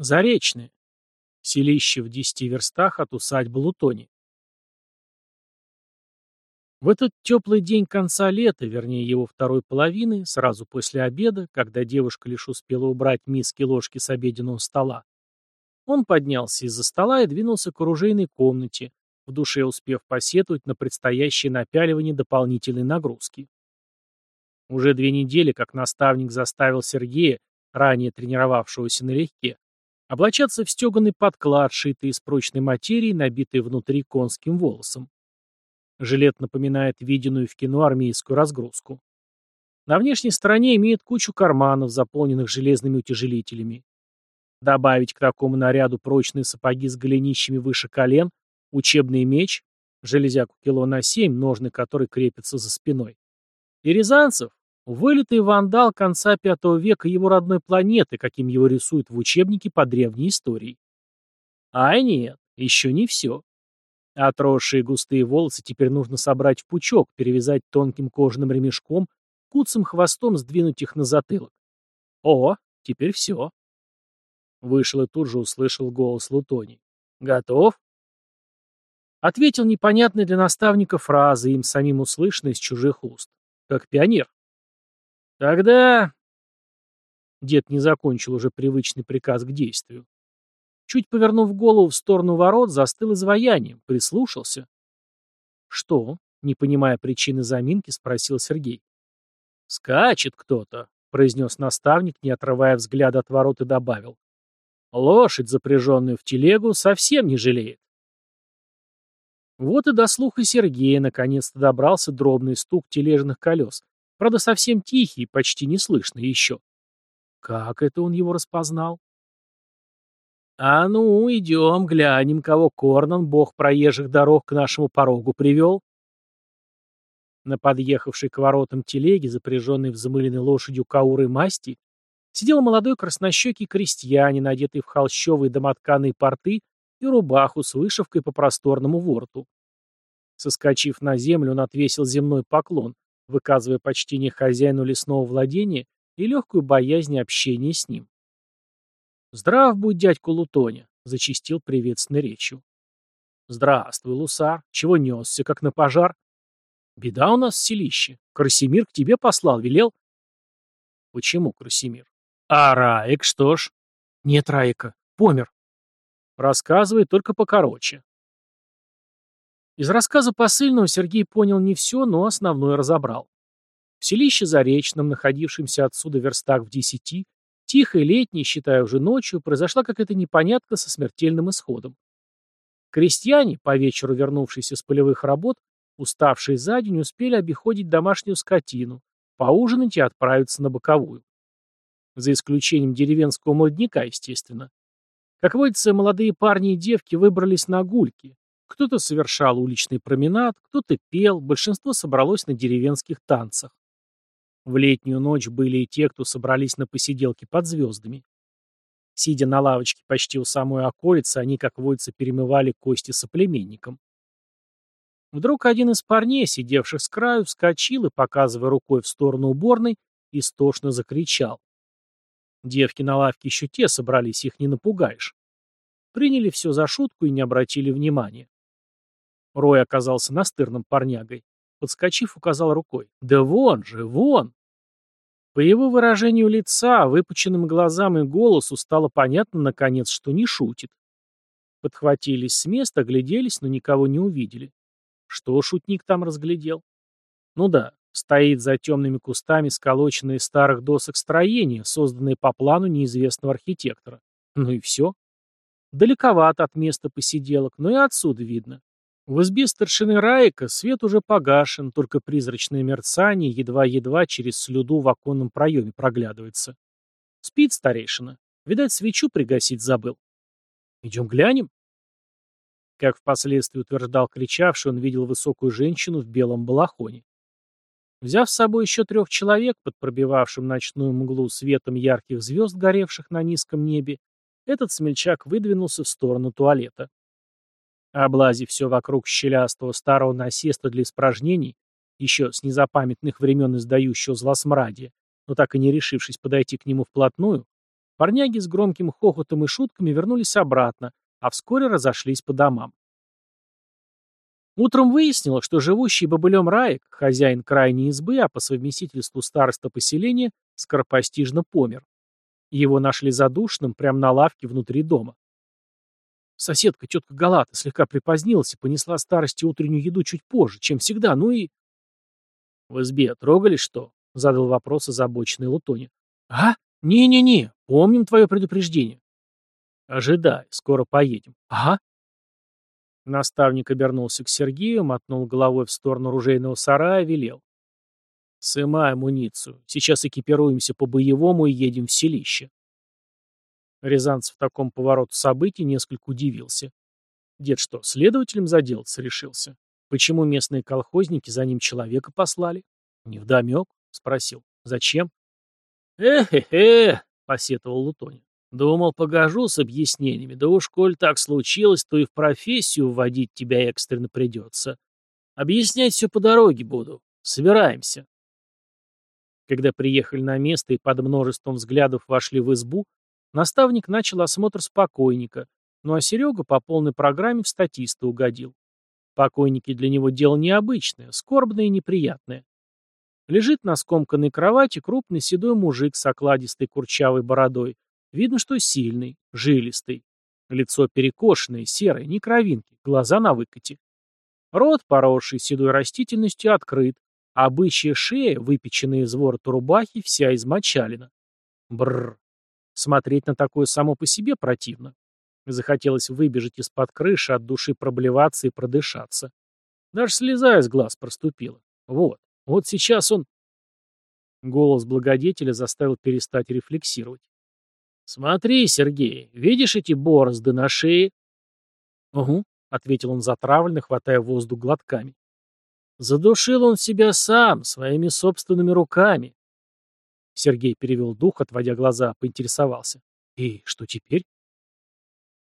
Заречное. Селище в десяти верстах от усадьбы Лутони. В этот теплый день конца лета, вернее его второй половины, сразу после обеда, когда девушка лишь успела убрать миски и ложки с обеденного стола, он поднялся из-за стола и двинулся к оружейной комнате, в душе успев посетовать на предстоящее напяливание дополнительной нагрузки. Уже две недели, как наставник заставил Сергея, ранее тренировавшегося налегке, облачаться в стеганый подклад, шитый из прочной материи, набитый внутри конским волосом. Жилет напоминает виденную в кино армейскую разгрузку. На внешней стороне имеет кучу карманов, заполненных железными утяжелителями. Добавить к такому наряду прочные сапоги с голенищами выше колен, учебный меч, железяку кило на семь, ножны который крепятся за спиной. И Рязанцев, Вылитый вандал конца V века его родной планеты, каким его рисуют в учебнике по древней истории. А нет, еще не все. Отросшие густые волосы теперь нужно собрать в пучок, перевязать тонким кожаным ремешком, куцым хвостом сдвинуть их на затылок. О, теперь все. Вышел и тут же услышал голос Лутони. «Готов?» Ответил непонятной для наставника фразы, им самим услышанной из чужих уст. Как пионер. Тогда... Дед не закончил уже привычный приказ к действию. Чуть повернув голову в сторону ворот, застыл изваянием, прислушался. «Что?» — не понимая причины заминки, спросил Сергей. «Скачет кто-то», — произнес наставник, не отрывая взгляда от ворот и добавил. «Лошадь, запряженную в телегу, совсем не жалеет». Вот и до слуха Сергея наконец-то добрался дробный стук тележных колес, Правда, совсем тихий, почти не слышно еще. Как это он его распознал? «А ну, идем, глянем, кого Корнан, бог проезжих дорог, к нашему порогу привел». На подъехавшей к воротам телеге, запряженной взмыленной лошадью кауры масти, сидел молодой краснощекий крестьянин, одетый в холщовые домотканые порты и рубаху с вышивкой по просторному вороту. Соскочив на землю, он отвесил земной поклон, выказывая почтение хозяину лесного владения и легкую боязнь общения с ним. «Здрав будь, дядьку Лутоня!» — зачистил приветственной речью. «Здравствуй, Лусар! Чего несся, как на пожар?» «Беда у нас в селище. Красимир к тебе послал, велел?» «Почему Красимир?» «А Раек, что ж?» «Нет, Раека, помер». «Рассказывай только покороче». Из рассказа посыльного Сергей понял не все, но основное разобрал. В селище Заречном, находившемся отсюда верстах в десяти, тихой летней, считая уже ночью, произошла какая-то непонятка со смертельным исходом. Крестьяне, по вечеру вернувшиеся с полевых работ, уставшие за день, успели обиходить домашнюю скотину, поужинать и отправиться на боковую. За исключением деревенского молодняка, естественно. Как водится, молодые парни и девки выбрались на гульки, кто-то совершал уличный променад, кто-то пел, большинство собралось на деревенских танцах. В летнюю ночь были и те, кто собрались на посиделке под звездами. Сидя на лавочке почти у самой околицы, они, как водится, перемывали кости соплеменникам. Вдруг один из парней, сидевших с краю, вскочил и, показывая рукой в сторону уборной, истошно закричал. Девки на лавке еще те собрались, их не напугаешь. Приняли все за шутку и не обратили внимания. Рой оказался настырным парнягой. Подскочив, указал рукой. «Да вон же, вон!» По его выражению лица, выпученным глазам и голосу стало понятно, наконец, что не шутит. Подхватились с места, огляделись, но никого не увидели. Что шутник там разглядел? Ну да, стоит за темными кустами сколоченное старых досок строение, созданное по плану неизвестного архитектора. Ну и все. Далековато от места посиделок, но и отсюда видно. В избе старшины Раика свет уже погашен, только призрачное мерцание едва-едва через слюду в оконном проеме проглядывается. Спит старейшина. Видать, свечу пригасить забыл. Идем глянем. Как впоследствии утверждал кричавший, он видел высокую женщину в белом балахоне. Взяв с собой еще трех человек, под пробивавшим ночную мглу светом ярких звезд, горевших на низком небе, этот смельчак выдвинулся в сторону туалета. Облазив все вокруг щелястого старого насеста для испражнений, еще с незапамятных времен издающего злосмрадия, но так и не решившись подойти к нему вплотную, Парняги с громким хохотом и шутками вернулись обратно, а вскоре разошлись по домам. Утром выяснилось, что живущий бобылем Раек, хозяин крайней избы, а по совместительству староста поселения, скоропостижно помер. Его нашли задушенным прямо на лавке внутри дома. Соседка, тетка Галата, слегка припозднилась и понесла старости утреннюю еду чуть позже, чем всегда, ну и... «В избе трогали что?» — задал вопрос озабоченный Лутони. «А? Не-не-не, помним твое предупреждение». «Ожидай, скоро поедем». «Ага». Наставник обернулся к Сергею, мотнул головой в сторону ружейного сарая, велел. «Сымай амуницию. Сейчас экипируемся по-боевому и едем в селище». Рязанцев в таком повороту событий несколько удивился. Дед что, следователем заделаться решился? Почему местные колхозники за ним человека послали? Невдомек? Спросил. Зачем? Эх-эх-эх, посетовал Лутони. Думал, погожу с объяснениями, да уж, коль так случилось, то и в профессию вводить тебя экстренно придется. Объяснять все по дороге буду. Собираемся. Когда приехали на место и под множеством взглядов вошли в избу, Наставник начал осмотр спокойника, ну а Серега по полной программе в статисты угодил. Покойники для него дело необычное, скорбное и неприятное. Лежит на скомканной кровати крупный седой мужик с окладистой курчавой бородой. Видно, что сильный, жилистый. Лицо перекошенное, серое, не кровинки, глаза на выкате. Рот, поросший седой растительностью, открыт, а шея, выпеченная из ворота рубахи, вся измочалена. Бррр, Смотреть на такое само по себе противно. Захотелось выбежать из-под крыши, от души проблеваться и продышаться. Даже слеза из глаз проступила. Вот. Вот сейчас он... Голос благодетеля заставил перестать рефлексировать. «Смотри, Сергей, видишь эти борозды на шее?» «Угу», — ответил он затравленно, хватая воздух глотками. «Задушил он себя сам, своими собственными руками. Сергей перевел дух, отводя глаза, поинтересовался. «И что теперь?»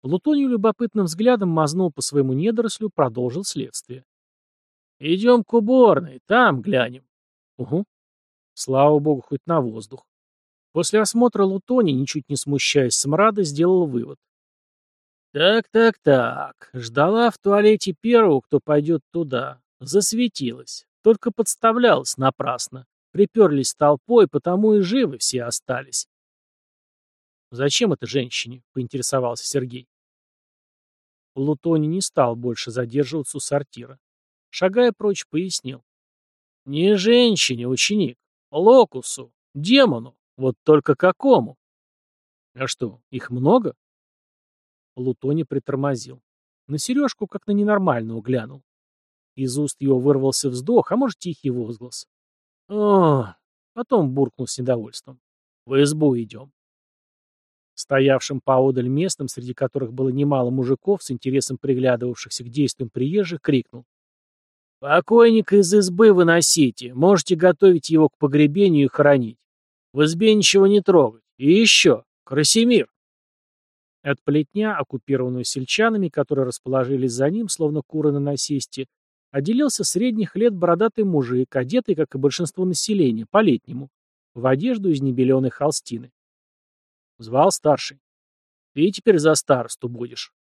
Лутонию любопытным взглядом мазнул по своему недорослю, продолжил следствие. «Идем к уборной, там глянем». «Угу». Слава богу, хоть на воздух. После осмотра Лутони, ничуть не смущаясь смрада, сделал вывод. «Так-так-так, ждала в туалете первого, кто пойдет туда. Засветилась. Только подставлялась напрасно. Приперлись толпой, потому и живы все остались. «Зачем это женщине?» — поинтересовался Сергей. Лутони не стал больше задерживаться у сортира. Шагая прочь, пояснил. «Не женщине, ученик. Локусу. Демону. Вот только какому?» «А что, их много?» Лутони притормозил. На сережку как на ненормального глянул. Из уст его вырвался вздох, а может, тихий возглас. О, потом буркнул с недовольством. В избу идем. Стоявшим поодаль местным, среди которых было немало мужиков, с интересом приглядывавшихся к действиям приезжих, крикнул. «Покойника из избы выносите, можете готовить его к погребению и хоронить. В избе ничего не трогать. И еще, Красимир!» От плетня, оккупированную сельчанами, которые расположились за ним, словно куры на насесте, отделился средних лет бородатый мужик, одетый, как и большинство населения, по-летнему, в одежду из небеленой холстины. Звал старший. Ты теперь за старосту будешь.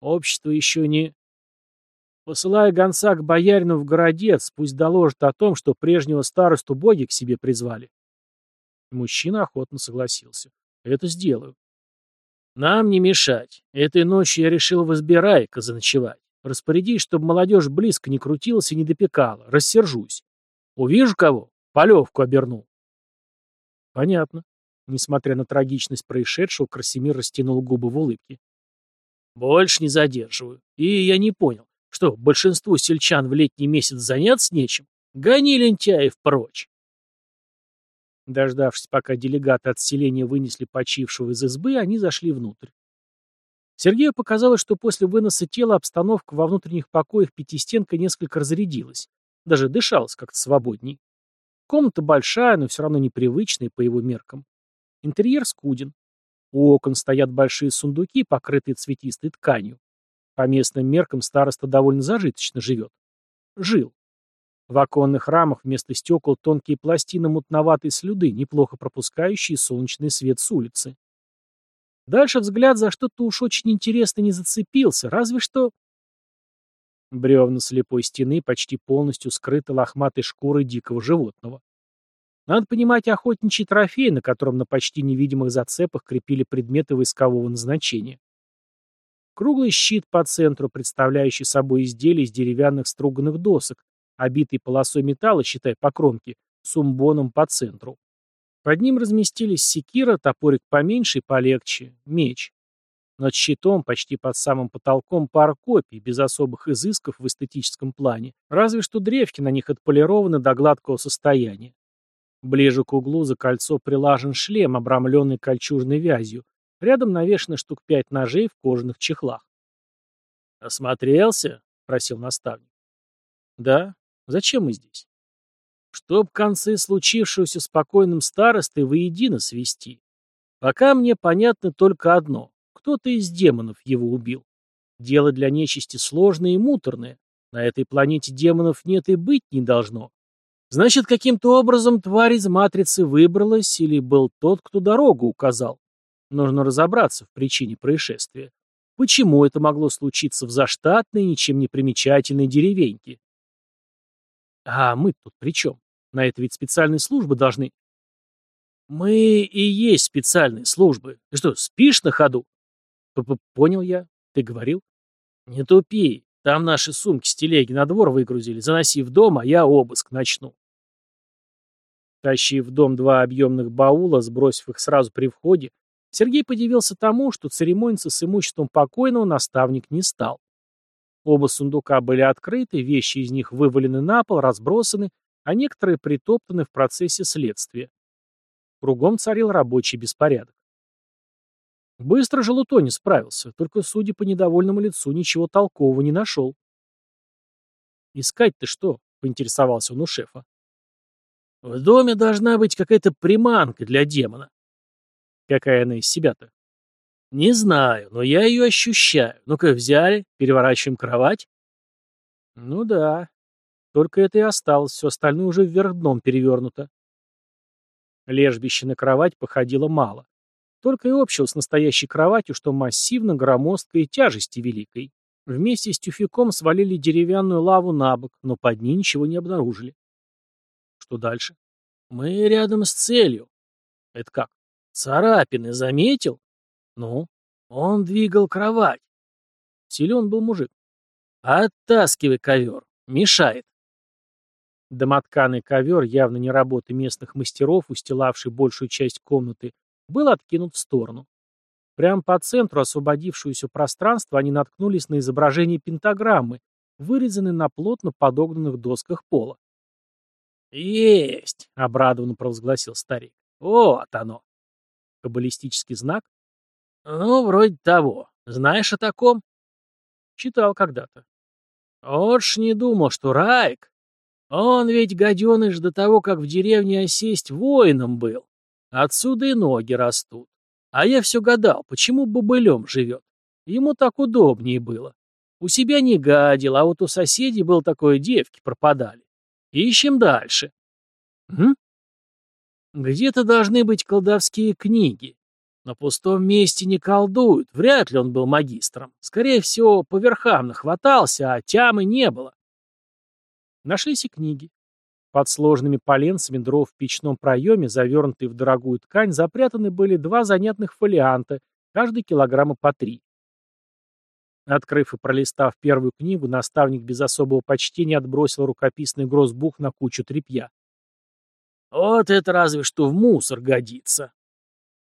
Общество еще не... Посылая гонца к боярину в городец, пусть доложит о том, что прежнего старосту боги к себе призвали. Мужчина охотно согласился. Это сделаю. Нам не мешать. Этой ночью я решил в избирайка заночевать. Распорядись, чтобы молодежь близко не крутилась и не допекала. Рассержусь. Увижу кого? Полевку оберну. Понятно. Несмотря на трагичность происшедшего, Красимир растянул губы в улыбке. Больше не задерживаю. И я не понял, что большинству сельчан в летний месяц заняться нечем? Гони лентяев прочь. Дождавшись, пока делегаты от селения вынесли почившего из избы, они зашли внутрь. Сергею показалось, что после выноса тела обстановка во внутренних покоях пятистенка несколько разрядилась. Даже дышалось как-то свободней. Комната большая, но все равно непривычная по его меркам. Интерьер скуден. У окон стоят большие сундуки, покрытые цветистой тканью. По местным меркам староста довольно зажиточно живет. Жил. В оконных рамах вместо стекол тонкие пластины мутноватой слюды, неплохо пропускающие солнечный свет с улицы. Дальше взгляд за что-то уж очень интересно не зацепился, разве что... Бревна слепой стены почти полностью скрыты лохматой шкурой дикого животного. Надо понимать охотничий трофей, на котором на почти невидимых зацепах крепили предметы войскового назначения. Круглый щит по центру, представляющий собой изделие из деревянных струганных досок, обитый полосой металла, считай по кромке, с умбоном по центру. Под ним разместились секира, топорик поменьше и полегче, меч. Над щитом, почти под самым потолком, пара копий, без особых изысков в эстетическом плане, разве что древки на них отполированы до гладкого состояния. Ближе к углу за кольцо прилажен шлем, обрамленный кольчужной вязью. Рядом навешано штук пять ножей в кожаных чехлах. «Осмотрелся?» — просил наставник. «Да. Зачем мы здесь?» «Чтоб концы случившегося спокойным старостой воедино свести. Пока мне понятно только одно. Кто-то из демонов его убил. Дело для нечисти сложное и муторное. На этой планете демонов нет и быть не должно. Значит, каким-то образом тварь из матрицы выбралась или был тот, кто дорогу указал. Нужно разобраться в причине происшествия. Почему это могло случиться в заштатной, ничем не примечательной деревеньке? А мы тут при чем? На это ведь специальные службы должны... Мы и есть специальные службы. Ты что, спишь на ходу? П -п Понял я. Ты говорил? Не тупи. Там наши сумки с телеги на двор выгрузили. Заноси в дом, а я обыск начну. Тащив в дом два объемных баула, сбросив их сразу при входе, Сергей подивился тому, что церемониться с имуществом покойного наставник не стал. Оба сундука были открыты, вещи из них вывалены на пол, разбросаны, а некоторые притоптаны в процессе следствия. Кругом царил рабочий беспорядок. Быстро же Лутони справился, только, судя по недовольному лицу, ничего толкового не нашел. «Искать-то что?» — поинтересовался он у шефа. «В доме должна быть какая-то приманка для демона». «Какая она из себя-то?» «Не знаю, но я ее ощущаю. Ну-ка, взяли, переворачиваем кровать». «Ну да. Только это и осталось, все остальное уже вверх дном перевернуто». Лежбище на кровать походило мало. Только и общего с настоящей кроватью, что массивно, громоздкой и тяжести великой. Вместе с тюфяком свалили деревянную лаву на бок, но под ней ничего не обнаружили. Что дальше? Мы рядом с целью. Это как? Царапины заметил? Ну? Он двигал кровать. Силен был мужик. Оттаскивай ковер. Мешает. Домотканый ковер, явно не работы местных мастеров, устилавший большую часть комнаты, был откинут в сторону. Прямо по центру освободившегося пространства они наткнулись на изображение пентаграммы, вырезанной на плотно подогнанных досках пола. «Есть!» — обрадованно провозгласил старик. «Вот оно!» «Каббалистический знак?» «Ну, вроде того. Знаешь о таком?» «Читал когда-то». «Вот ж не думал, что Райк... Он ведь, гаденыш, до того, как в деревне осесть, воином был. Отсюда и ноги растут. А я все гадал, почему бобылем живет. Ему так удобнее было. У себя не гадил, а вот у соседей был такое девки пропадали. Ищем дальше. Где-то должны быть колдовские книги. На пустом месте не колдуют, вряд ли он был магистром. Скорее всего, по верхам нахватался, а тямы не было. Нашлись и книги. Под сложными поленцами дров в печном проеме, завернутые в дорогую ткань, запрятаны были два занятных фолианта, каждый килограмма по три. Открыв и пролистав первую книгу, наставник без особого почтения отбросил рукописный грозбух на кучу тряпья. «Вот это разве что в мусор годится!»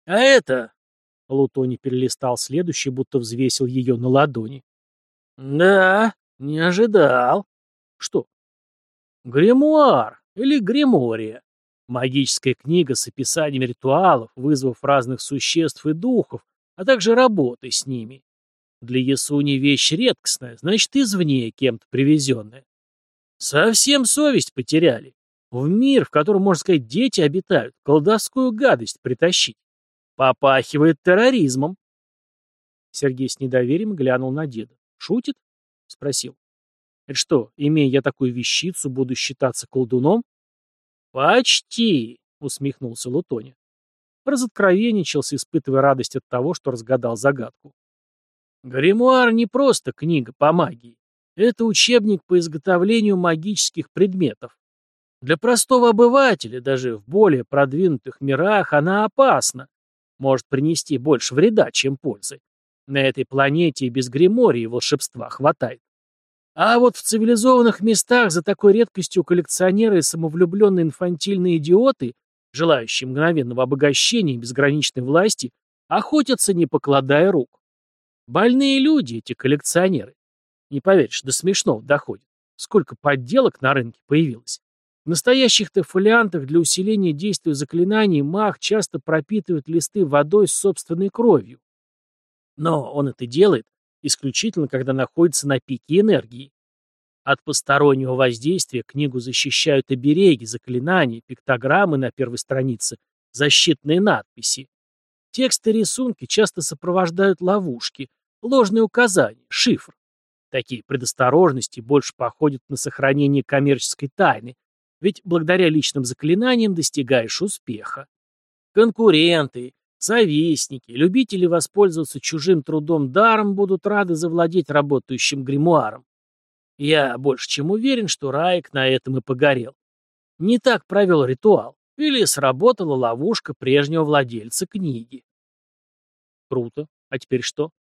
«А это...» — Лутони перелистал следующий, будто взвесил ее на ладони. «Да, не ожидал». «Что?» Гримуар или Гримория. Магическая книга с описанием ритуалов, вызовов разных существ и духов, а также работы с ними. Для Ясуни вещь редкостная, значит, извне кем-то привезенная. Совсем совесть потеряли. В мир, в котором, можно сказать, дети обитают, колдовскую гадость притащить. Попахивает терроризмом. Сергей с недоверием глянул на деда. «Шутит?» — спросил. Это что, имея я такую вещицу, буду считаться колдуном? Почти, усмехнулся Лутоня. разоткровенничался, испытывая радость от того, что разгадал загадку. Гримуар не просто книга по магии. Это учебник по изготовлению магических предметов. Для простого обывателя, даже в более продвинутых мирах, она опасна. Может принести больше вреда, чем пользы. На этой планете и без гримории волшебства хватает. А вот в цивилизованных местах за такой редкостью коллекционеры и самовлюбленные инфантильные идиоты, желающие мгновенного обогащения и безграничной власти, охотятся, не покладая рук. Больные люди эти коллекционеры. Не поверишь, до смешного доходит. Сколько подделок на рынке появилось. В настоящих-то фолиантах для усиления действия заклинаний маг часто пропитывает листы водой с собственной кровью. Но он это делает исключительно когда находится на пике энергии. От постороннего воздействия книгу защищают обереги, заклинания, пиктограммы на первой странице, защитные надписи. Тексты и рисунки часто сопровождают ловушки, ложные указания, шифр. Такие предосторожности больше походят на сохранение коммерческой тайны, ведь благодаря личным заклинаниям достигаешь успеха. Конкуренты, Завистники, любители воспользоваться чужим трудом даром будут рады завладеть работающим гримуаром. Я больше чем уверен, что Раик на этом и погорел. Не так провел ритуал, или сработала ловушка прежнего владельца книги. Круто. А теперь что?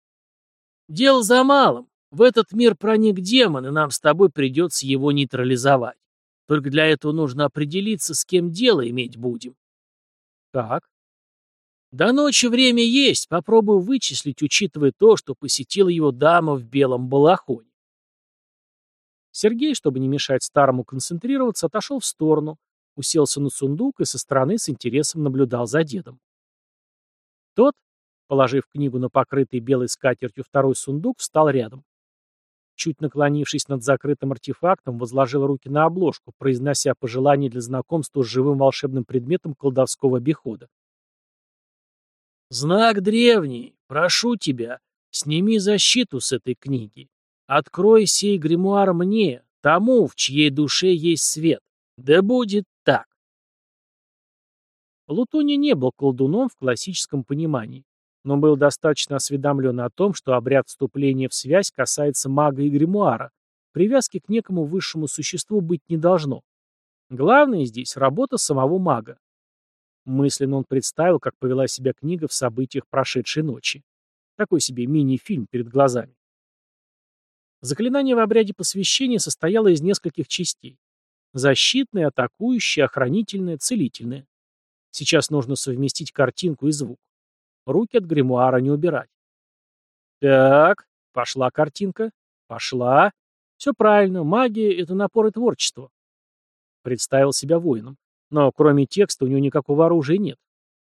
Дело за малым. В этот мир проник демон, и нам с тобой придется его нейтрализовать. Только для этого нужно определиться, с кем дело иметь будем. Как? До ночи время есть, попробую вычислить, учитывая то, что посетила его дама в белом балахоне. Сергей, чтобы не мешать старому концентрироваться, отошел в сторону, уселся на сундук и со стороны с интересом наблюдал за дедом. Тот, положив книгу на покрытый белой скатертью второй сундук, встал рядом. Чуть наклонившись над закрытым артефактом, возложил руки на обложку, произнося пожелание для знакомства с живым волшебным предметом колдовского обихода. Знак древний, прошу тебя, сними защиту с этой книги. Открой сей гримуар мне, тому, в чьей душе есть свет. Да будет так. Лутони не был колдуном в классическом понимании, но был достаточно осведомлен о том, что обряд вступления в связь касается мага и гримуара, привязки к некому высшему существу быть не должно. Главное здесь работа самого мага. Мысленно он представил, как повела себя книга в событиях прошедшей ночи. Такой себе мини-фильм перед глазами. Заклинание в обряде посвящения состояло из нескольких частей. Защитное, атакующее, охранительное, целительное. Сейчас нужно совместить картинку и звук. Руки от гримуара не убирать. Так, пошла картинка. Пошла. Все правильно, магия — это напор и творчество. Представил себя воином. Но кроме текста у него никакого оружия нет.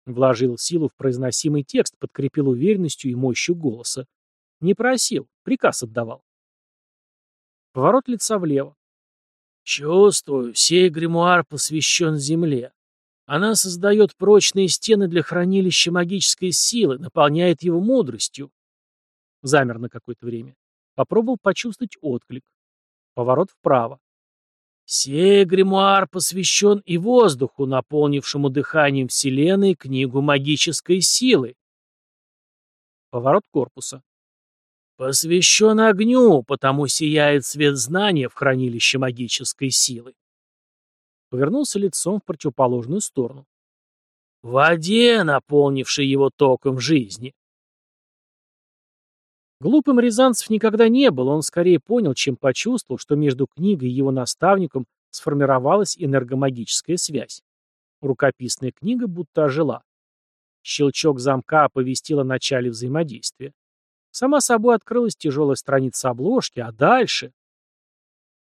Вложил силу в произносимый текст, подкрепил уверенностью и мощью голоса. Не просил, приказ отдавал. Поворот лица влево. Чувствую, сей гримуар посвящен земле. Она создает прочные стены для хранилища магической силы, наполняет его мудростью. Замер на какое-то время. Попробовал почувствовать отклик. Поворот вправо. Сей гримуар посвящен и воздуху, наполнившему дыханием Вселенной книгу магической силы. Поворот корпуса. Посвящен огню, потому сияет свет знания в хранилище магической силы. Повернулся лицом в противоположную сторону. Воде, наполнившей его током жизни. Глупым Рязанцев никогда не был, он скорее понял, чем почувствовал, что между книгой и его наставником сформировалась энергомагическая связь. Рукописная книга будто ожила. Щелчок замка оповестил о начале взаимодействия. Сама собой открылась тяжелая страница обложки, а дальше...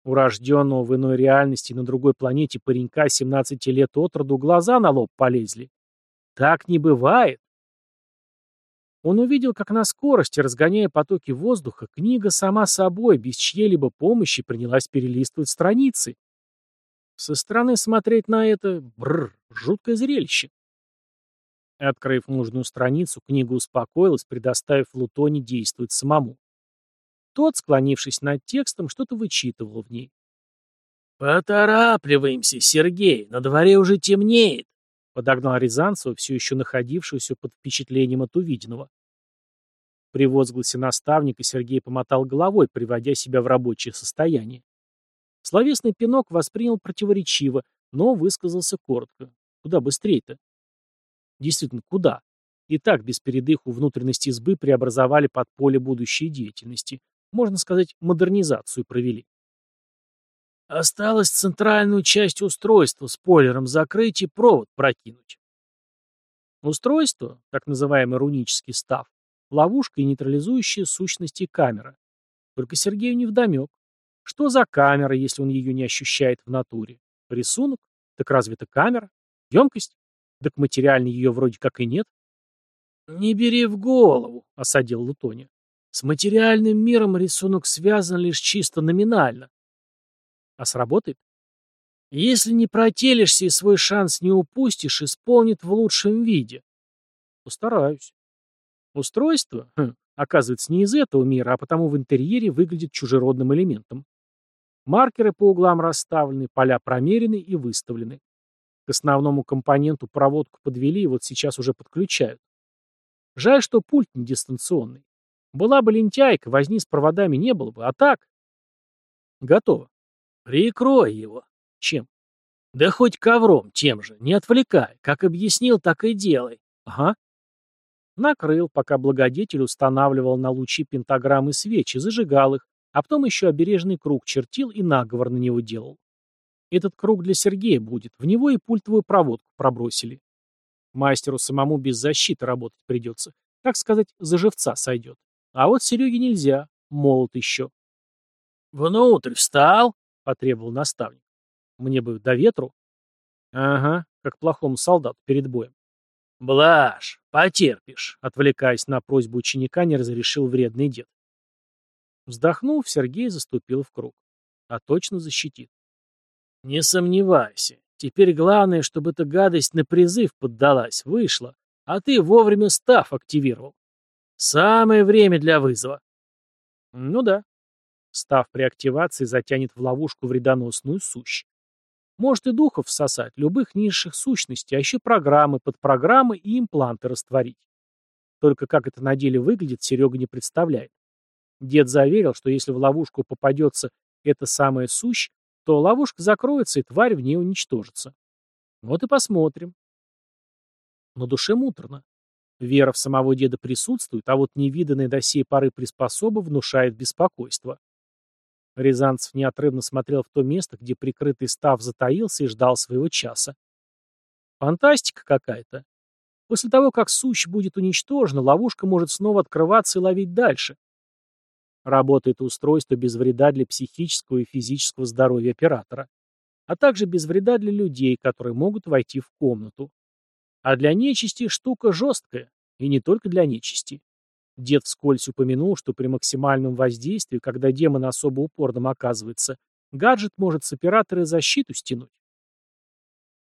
Урожденного в иной реальности на другой планете паренька 17 лет от роду глаза на лоб полезли. Так не бывает. Он увидел, как на скорости, разгоняя потоки воздуха, книга сама собой, без чьей-либо помощи, принялась перелистывать страницы. Со стороны смотреть на это, бррр, жуткое зрелище. Открыв нужную страницу, книга успокоилась, предоставив Лутоне действовать самому. Тот, склонившись над текстом, что-то вычитывал в ней. «Поторапливаемся, Сергей, на дворе уже темнеет. Подогнал Рязанцева, все еще находившегося под впечатлением от увиденного. При возгласе наставника Сергей помотал головой, приводя себя в рабочее состояние. Словесный пинок воспринял противоречиво, но высказался коротко. Куда быстрее-то? Действительно, куда? И так без передыху внутренности избы преобразовали под поле будущей деятельности. Можно сказать, модернизацию провели. Осталось центральную часть устройства спойлером закрыть и провод прокинуть. Устройство, так называемый рунический став, ловушка и нейтрализующая сущности камера. Только Сергею не вдомек. Что за камера, если он ее не ощущает в натуре? Рисунок? Так разве это камера? Емкость? Так материальной ее вроде как и нет. «Не бери в голову», — осадил Лутоня. «С материальным миром рисунок связан лишь чисто номинально. А сработает? Если не протелишься и свой шанс не упустишь, исполнит в лучшем виде. Постараюсь. Устройство, хм, оказывается, не из этого мира, а потому в интерьере выглядит чужеродным элементом. Маркеры по углам расставлены, поля промерены и выставлены. К основному компоненту проводку подвели и вот сейчас уже подключают. Жаль, что пульт не дистанционный. Была бы лентяйка, возни с проводами не было бы, а так... Готово. Прикрой его. Чем? Да хоть ковром тем же, не отвлекай. Как объяснил, так и делай. Ага. Накрыл, пока благодетель устанавливал на лучи пентаграммы свечи, зажигал их, а потом еще обережный круг чертил и наговор на него делал. Этот круг для Сергея будет, в него и пультовую проводку пробросили. Мастеру самому без защиты работать придется. Так сказать, за живца сойдет. А вот Сереге нельзя, молод еще. «Внутрь встал?» — потребовал наставник. «Мне бы до ветру?» «Ага, как плохому солдату перед боем». «Блажь, потерпишь», — отвлекаясь на просьбу ученика, не разрешил вредный дед. Вздохнув, Сергей заступил в круг. А точно защитит. «Не сомневайся. Теперь главное, чтобы эта гадость на призыв поддалась, вышла, а ты вовремя став активировал. Самое время для вызова». «Ну да, Став при активации затянет в ловушку вредоносную сущ. Может и духов всосать, любых низших сущностей, а еще программы, подпрограммы и импланты растворить. Только как это на деле выглядит, Серега не представляет. Дед заверил, что если в ловушку попадется эта самая сущ, то ловушка закроется и тварь в ней уничтожится. Вот и посмотрим. На душе муторно. Вера в самого деда присутствует, а вот невиданная до сей поры приспособа внушает беспокойство. Рязанцев неотрывно смотрел в то место, где прикрытый став затаился и ждал своего часа. Фантастика какая-то. После того, как сущ будет уничтожена, ловушка может снова открываться и ловить дальше. Работает устройство без вреда для психического и физического здоровья оператора, а также без вреда для людей, которые могут войти в комнату. А для нечисти штука жесткая, и не только для нечисти. Дед вскользь упомянул, что при максимальном воздействии, когда демон особо упорным оказывается, гаджет может с оператора защиту стянуть.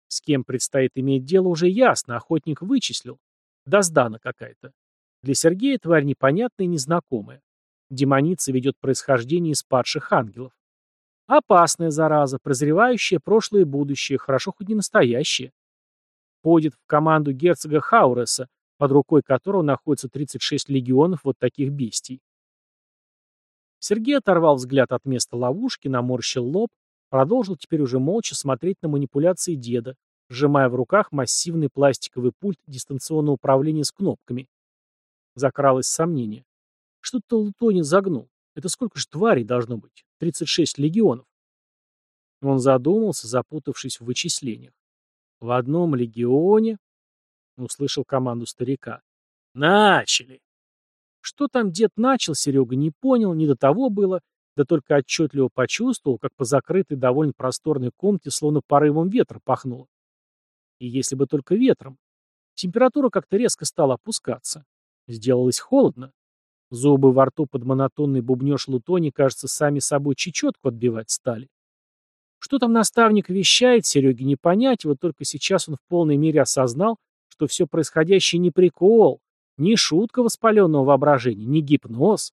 С кем предстоит иметь дело, уже ясно, охотник вычислил. Доздана какая-то. Для Сергея тварь непонятная и незнакомая. Демоница ведет происхождение из падших ангелов. Опасная зараза, прозревающая прошлое и будущее, хорошо хоть не настоящее. Входит в команду герцога Хауреса, под рукой которого находится 36 легионов вот таких бестий. Сергей оторвал взгляд от места ловушки, наморщил лоб, продолжил теперь уже молча смотреть на манипуляции деда, сжимая в руках массивный пластиковый пульт дистанционного управления с кнопками. Закралось сомнение. Что-то Лутони загнул. Это сколько же тварей должно быть? 36 легионов. Он задумался, запутавшись в вычислениях. В одном легионе Услышал команду старика. «Начали!» Что там дед начал, Серега не понял, не до того было, да только отчетливо почувствовал, как по закрытой довольно просторной комнате словно порывом ветра пахнуло. И если бы только ветром. Температура как-то резко стала опускаться. Сделалось холодно. Зубы во рту под монотонный бубнеж лутони, кажется, сами собой чечетку отбивать стали. Что там наставник вещает, Сереге не понять, вот только сейчас он в полной мере осознал, что все происходящее не прикол, не шутка воспаленного воображения, не гипноз.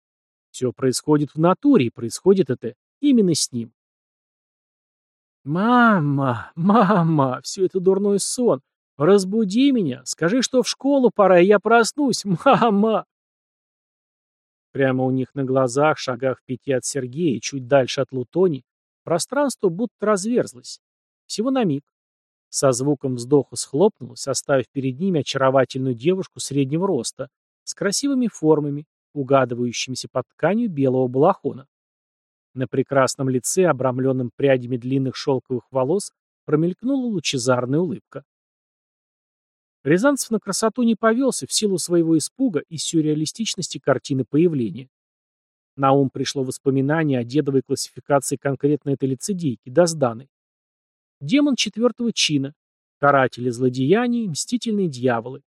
Все происходит в натуре, и происходит это именно с ним. «Мама, мама, все это дурной сон. «Разбуди меня, скажи, что в школу пора, и я проснусь, мама!» Прямо у них на глазах, шагах в пяти от Сергея, чуть дальше от Лутони, пространство будто разверзлось. Всего на миг. Со звуком вздоха схлопнулось, оставив перед ними очаровательную девушку среднего роста, с красивыми формами, угадывающимися под тканью белого балахона. На прекрасном лице, обрамленном прядями длинных шелковых волос, промелькнула лучезарная улыбка. Рязанцев на красоту не повелся в силу своего испуга и сюрреалистичности картины появления. На ум пришло воспоминание о дедовой классификации конкретно этой лицедейки, Дозданы. Демон четвертого чина, каратели злодеяний, мстительные дьяволы.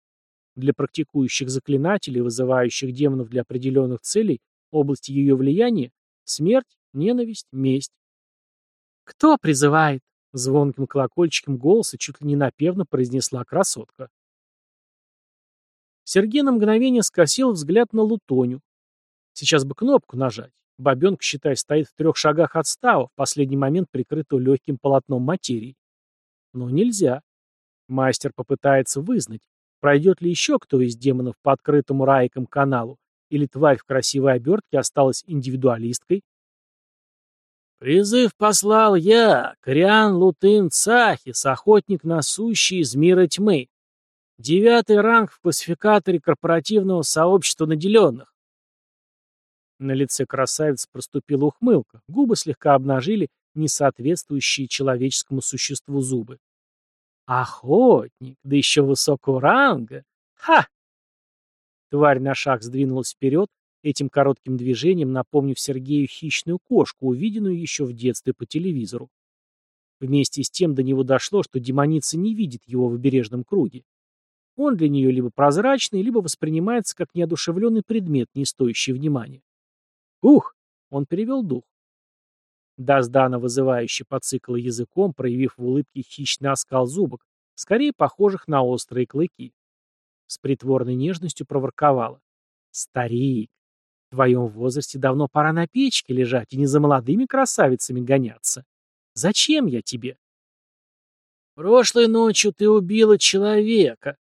Для практикующих заклинателей, вызывающих демонов для определенных целей, области ее влияния – смерть, ненависть, месть. «Кто призывает?» – звонким колокольчиком голоса чуть ли не напевно произнесла красотка. Сергей на мгновение скосил взгляд на Лутоню. Сейчас бы кнопку нажать. Бабенка, считай, стоит в трех шагах от става, в последний момент прикрытую легким полотном материи. Но нельзя. Мастер попытается вызнать, пройдет ли еще кто из демонов по открытому раикам каналу, или тварь в красивой обертке осталась индивидуалисткой. «Призыв послал я, Кориан Лутын Цахис, охотник на сущий из мира тьмы. Девятый ранг в классификаторе корпоративного сообщества наделенных. На лице красавицы проступила ухмылка, губы слегка обнажили несоответствующие человеческому существу зубы. Охотник, да еще высокого ранга. Ха! Тварь на шаг сдвинулась вперед, этим коротким движением напомнив Сергею хищную кошку, увиденную еще в детстве по телевизору. Вместе с тем до него дошло, что демоница не видит его в обережном круге. Он для нее либо прозрачный, либо воспринимается как неодушевленный предмет, не стоящий внимания. «Ух!» — он перевел дух. Даздана вызывающе поцикала языком, проявив в улыбке хищный оскал зубок, скорее похожих на острые клыки. С притворной нежностью проворковала. «Старик, в твоем возрасте давно пора на печке лежать и не за молодыми красавицами гоняться. Зачем я тебе?» «Прошлой ночью ты убила человека»,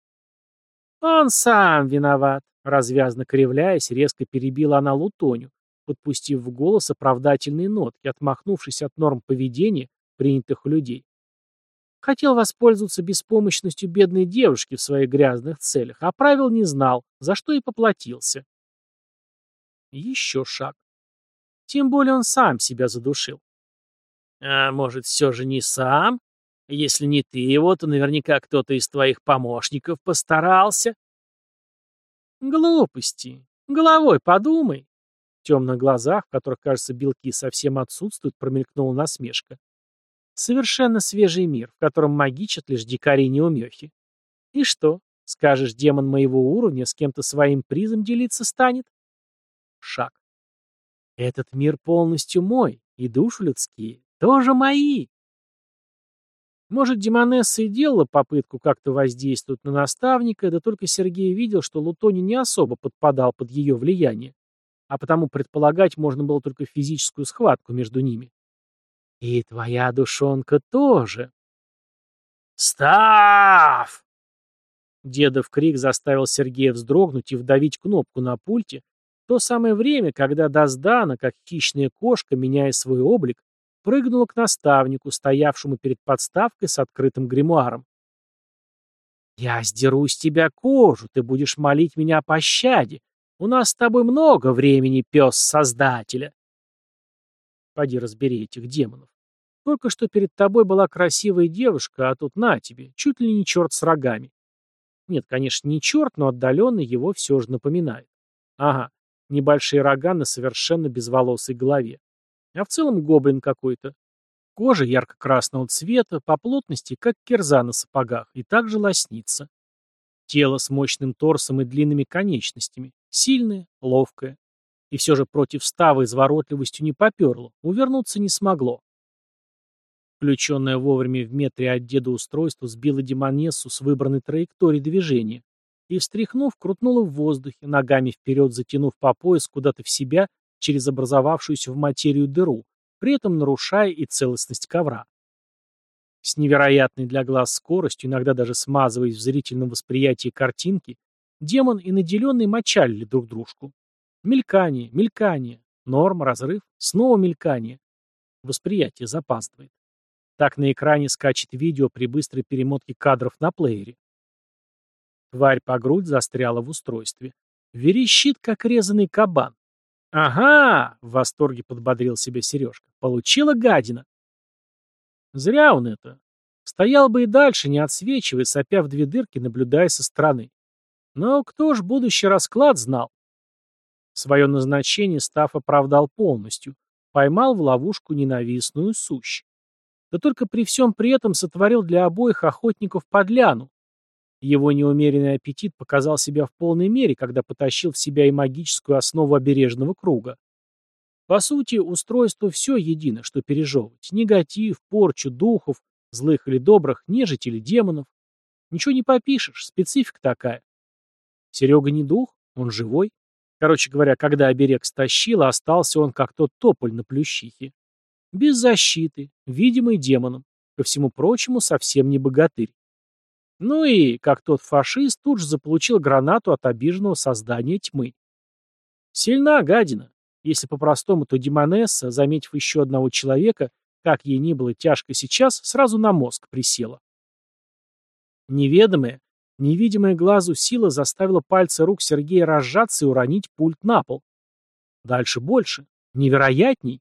«Он сам виноват», — развязно кривляясь, резко перебила она Лутоню, подпустив в голос оправдательные нотки, отмахнувшись от норм поведения, принятых у людей. Хотел воспользоваться беспомощностью бедной девушки в своих грязных целях, а правил не знал, за что и поплатился. Еще шаг. Тем более он сам себя задушил. А может, все же не сам? Если не ты его, то наверняка кто-то из твоих помощников постарался. Глупости. Головой подумай. В темных глазах, в которых, кажется, белки совсем отсутствуют, промелькнула насмешка. Совершенно свежий мир, в котором магичат лишь дикари-неумехи. И что, скажешь, демон моего уровня с кем-то своим призом делиться станет? Шаг. Этот мир полностью мой, и души людские тоже мои. Может, Демонесса и делала попытку как-то воздействовать на наставника, да только Сергей видел, что Лутони не особо подпадал под ее влияние, а потому предполагать можно было только физическую схватку между ними. «И твоя душонка тоже!» «Став!» Дедов крик заставил Сергея вздрогнуть и вдавить кнопку на пульте, в то самое время, когда Доздана, как хищная кошка, меняя свой облик, прыгнула к наставнику, стоявшему перед подставкой с открытым гримуаром. «Я сдеру с тебя кожу, ты будешь молить меня о пощаде. У нас с тобой много времени, пес Создателя». Поди разбери этих демонов. Только что перед тобой была красивая девушка, а тут на тебе, чуть ли не черт с рогами. Нет, конечно, не черт, но отдаленно его все же напоминает. Ага, небольшие рога на совершенно безволосой голове. А в целом гоблин какой-то. Кожа ярко-красного цвета, по плотности, как кирза на сапогах, и также лоснится. Тело с мощным торсом и длинными конечностями. Сильное, ловкое. И все же против става изворотливостью не поперло, увернуться не смогло. Включенное вовремя в метре от деда устройство сбило демонессу с выбранной траектории движения и, встряхнув, крутнуло в воздухе, ногами вперед затянув по пояс куда-то в себя через образовавшуюся в материю дыру, при этом нарушая и целостность ковра. С невероятной для глаз скоростью, иногда даже смазываясь в зрительном восприятии картинки, демон и наделенный мочалили друг дружку. Мелькание, мелькание, норм, разрыв, снова мелькание. Восприятие запаздывает. Так на экране скачет видео при быстрой перемотке кадров на плеере. Тварь по грудь застряла в устройстве. Верещит, как резанный кабан. «Ага!» — в восторге подбодрил себя Сережка. «Получила гадина!» Зря он это. Стоял бы и дальше, не отсвечивая, сопя в две дырки, наблюдая со стороны. Но кто ж будущий расклад знал? Свое назначение Став оправдал полностью. Поймал в ловушку ненавистную сущь. Да только при всем при этом сотворил для обоих охотников подляну. Его неумеренный аппетит показал себя в полной мере, когда потащил в себя и магическую основу обережного круга. По сути, устройство все едино, что пережевывать. Негатив, порчу, духов, злых или добрых, нежить или демонов. Ничего не попишешь, специфика такая. Серега не дух, он живой. Короче говоря, когда оберег стащил, остался он как тот тополь на плющихе. Без защиты, видимый демоном. Ко всему прочему, совсем не богатырь. Ну и, как тот фашист, тут же заполучил гранату от обиженного создания тьмы. Сильна гадина. Если по-простому, то Демонесса, заметив еще одного человека, как ей ни было тяжко сейчас, сразу на мозг присела. Неведомая, невидимая глазу сила заставила пальцы рук Сергея разжаться и уронить пульт на пол. Дальше больше. Невероятней.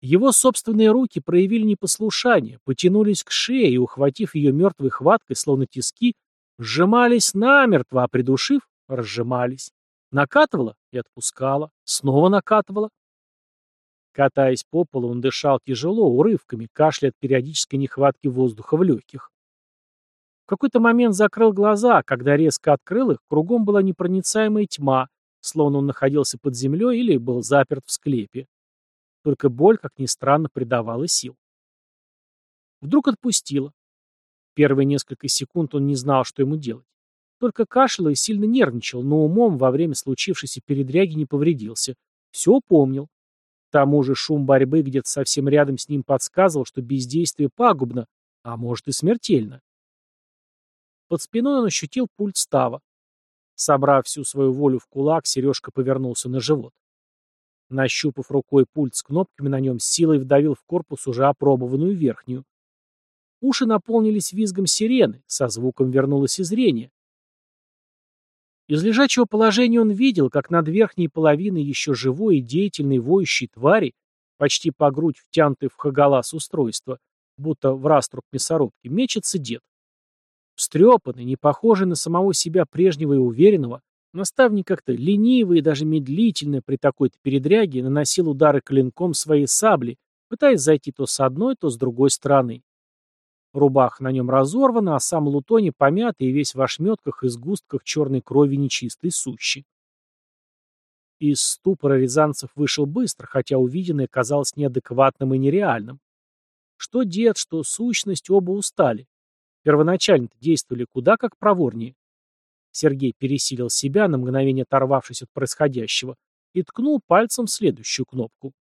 Его собственные руки проявили непослушание, потянулись к шее и, ухватив ее мертвой хваткой, словно тиски, сжимались намертво, а придушив, разжимались. Накатывала и отпускала, снова накатывала. Катаясь по полу, он дышал тяжело, урывками, кашля от периодической нехватки воздуха в легких. Какой-то момент закрыл глаза, а когда резко открыл их, кругом была непроницаемая тьма, словно он находился под землей или был заперт в склепе. Только боль, как ни странно, придавала сил. Вдруг отпустила. Первые несколько секунд он не знал, что ему делать. Только кашлял и сильно нервничал, но умом во время случившейся передряги не повредился. Все помнил. К тому же шум борьбы где-то совсем рядом с ним подсказывал, что бездействие пагубно, а может и смертельно. Под спиной он ощутил пульт става. Собрав всю свою волю в кулак, Сережка повернулся на живот. Нащупав рукой пульт с кнопками на нем, силой вдавил в корпус уже опробованную верхнюю. Уши наполнились визгом сирены, со звуком вернулось и зрение. Из лежачего положения он видел, как над верхней половиной еще живой и деятельной воющей твари, почти по грудь втянутой в хагалас устройства, будто в раструб мясорубки, мечется дед. Встрепанный, не похожий на самого себя прежнего и уверенного, Наставник как-то ленивый и даже медлительно при такой-то передряге наносил удары клинком своей сабли, пытаясь зайти то с одной, то с другой стороны. Рубах на нем разорвана, а сам Лутони помятый и весь в ошметках и сгустках черной крови нечистой сущи. Из ступора Рязанцев вышел быстро, хотя увиденное казалось неадекватным и нереальным. Что дед, что сущность оба устали. Первоначально действовали куда как проворнее. Сергей пересилил себя, на мгновение оторвавшись от происходящего, и ткнул пальцем в следующую кнопку.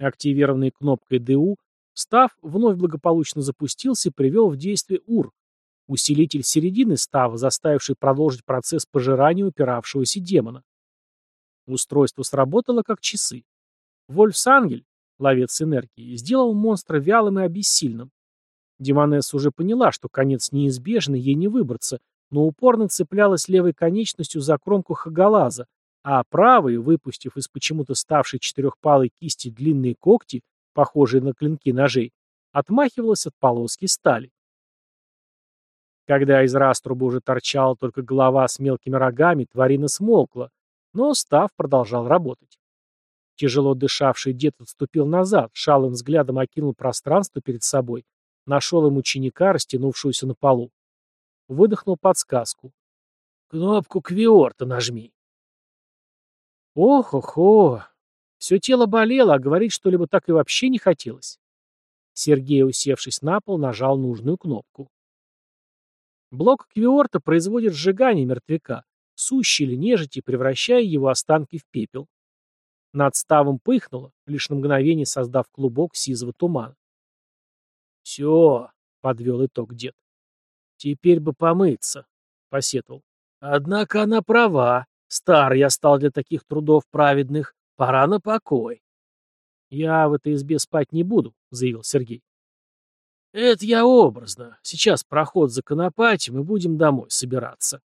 Активированной кнопкой ДУ, став вновь благополучно запустился и привел в действие УР, усилитель середины става, заставивший продолжить процесс пожирания упиравшегося демона. Устройство сработало как часы. Вольфсангель, ловец энергии, сделал монстра вялым и обессильным. Демонесса уже поняла, что конец неизбежен, ей не выбраться, но упорно цеплялась левой конечностью за кромку хагалаза, а правой, выпустив из почему-то ставшей четырехпалой кисти длинные когти, похожие на клинки ножей, отмахивалась от полоски стали. Когда из раструба уже торчала только голова с мелкими рогами, тварина смолкла, но став продолжал работать. Тяжело дышавший дед отступил назад, шалым взглядом окинул пространство перед собой, нашел им ученика, растянувшегося на полу. Выдохнул подсказку. «Кнопку Квиорта нажми». Ох-охо! Все тело болело, а говорить что-либо так и вообще не хотелось. Сергей, усевшись на пол, нажал нужную кнопку. Блок Квиорта производит сжигание мертвяка, сущий или нежити, превращая его останки в пепел. Над ставом пыхнуло, лишь на мгновение создав клубок сизого тумана. Все, подвел итог дед. Теперь бы помыться, посетовал. Однако она права. Стар я стал для таких трудов праведных. Пора на покой. Я в этой избе спать не буду, заявил Сергей. Это я образно. Сейчас проход законопатим и будем домой собираться.